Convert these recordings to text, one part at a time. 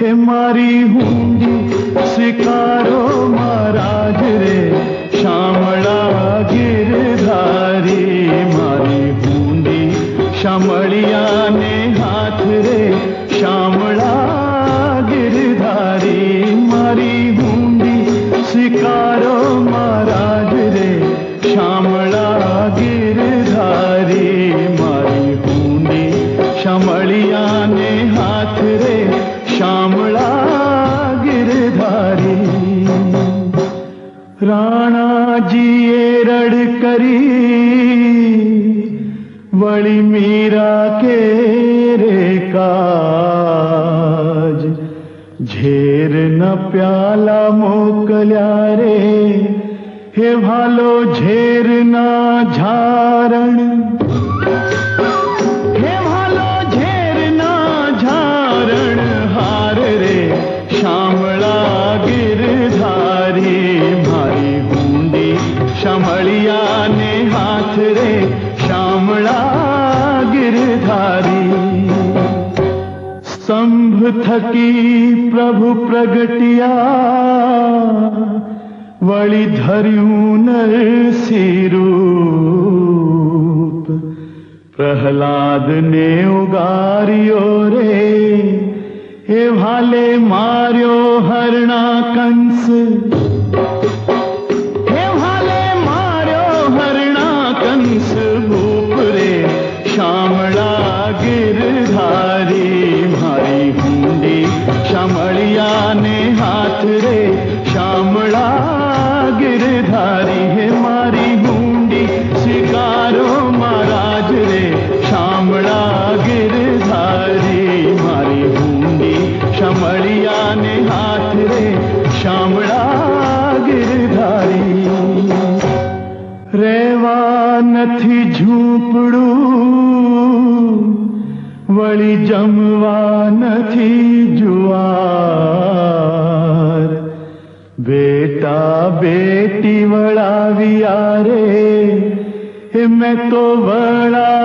હે મારી હુંડી સ્વીકારો મહારાજ રે શામળા ગિરધારી. મારી હુંડી શામળિયાને રાણાજીએ રડ કરી વળી મીરા કે રે કાજ? ઝેર ન પ્યાલા મોકલ્યા રે? હે ભાલો ઝેર ના ઝારણ શામળિયાને હાથ રે શામળા ગિરધારી. સ્તંભ થકી પ્રભુ પ્રગટિયા વળી ધર્યું નરસિરૂપ. પ્રહલાદને ઉગાર્યો રે, એ ભાલે માર્યો હરણા કંસ تھی جھوپڑو وڑی جموان تھی جوار بیٹا بیٹی وڑا ویارے میں تو بڑا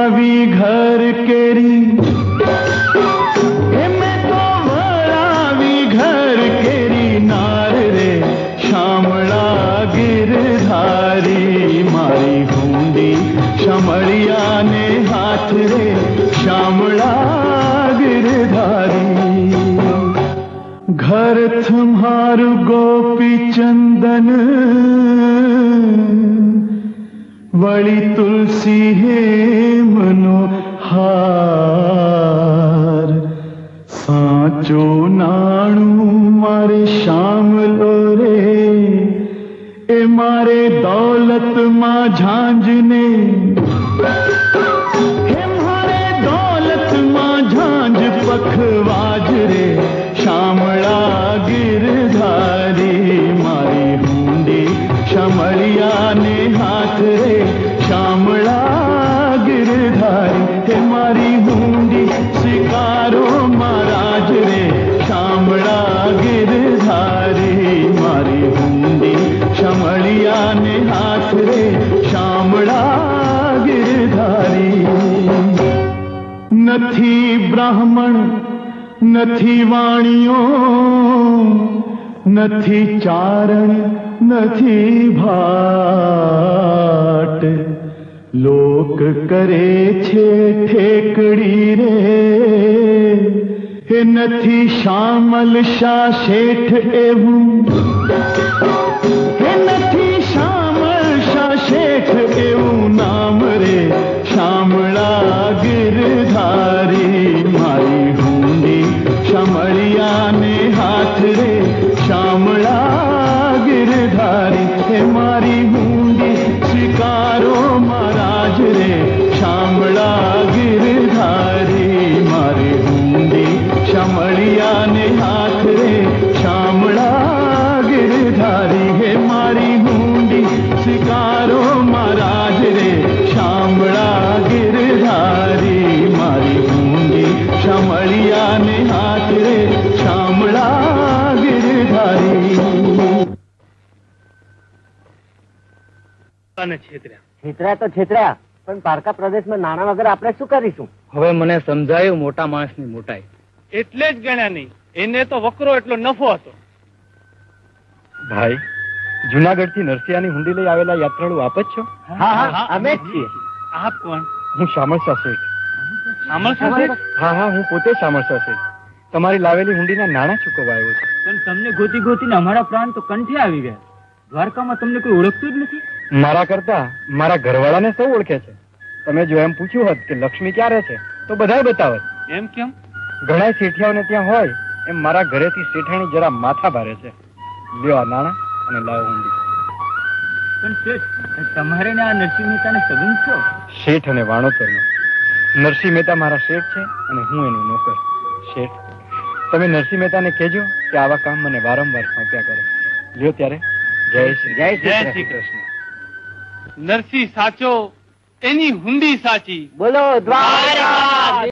શામળા ગિરધારી ઘર તમારું ગોપી ચંદન વળી તુલસી હેમનો હાર સાચો નાણું મારે શામલો રે એ મારે દોલતમાં ઝાંઝને શામળિયાને હાથ રે શામળા ગિરધારી હે મારી હુંડી શિકારો મહારાજ રે શામળા ગિરધારી મારી હુંડી શામળિયાને હાથ રે શામળા ગિરધારી નથી બ્રાહ્મણ નથી વાણીઓ नथी चारण नथी भाट लोक करे छे ठेकड़ी रे हे नथी शामल छाठ हे ગિરધારી અને છેતર્યા. છેતર્યા તો છેતર્યા પણ પારકા પ્રદેશમાં નાણાં વગર આપણે શું કરીશું? હવે મને સમજાયું મોટા માણસની મોટાઈ. એટલે જ ગણ્યા નહીં. એને તો વકરો એટલો નફો હતો. ભાઈ જુનાગઢથી નરસિયાની હુંડી લઈ આવેલા યાત્રાળુ આપ જ છો? હા હા અમે જ છીએ. આપ કોણ? હું શામળશા શેઠ શામળ સાથે હા હા હું પોતે શામળશા શેઠ તમારી લાવેલી હુંડીના નાણાં ચૂકવવા આવ્યો છું. પણ તમને ગોતી ગોતીને અમારા પ્રાણ તો કંઠે આવી ગયા. દ્વારકામાં તમને કોઈ ઓળખતું જ નથી? મારા કરતા મારા ઘરવાળાને સૌ ઓળખે છે. તમે જો એમ પૂછ્યું હોત કે લક્ષ્મી ક્યારે છે તો બધાય બતાવે એમ કેમ? ઘણા શેઠિયાઓને ત્યાં હોય એમ મારા ઘરેથી શેઠાણી જરા માથા ભારે છે. લ્યો આ નાણા અને લાવો ઊંડી. પણ શેઠ તમારે ને આ નરસિંહ મહેતાને સગન છો? શેઠ અને વાણોતરનો. નરસિંહ મહેતા મારા શેઠ છે અને હું એનો નોકર. શેઠ તમે નરસિંહ મહેતાને કહેજો કે આવા કામ મને વારંવાર સોંપ્યા કરે. લ્યો ત્યારે. જય શ્રી જય જય શ્રી કૃષ્ણ. નરસિંહ સાચો એની હુંડી સાચી. બોલો દ્વારકા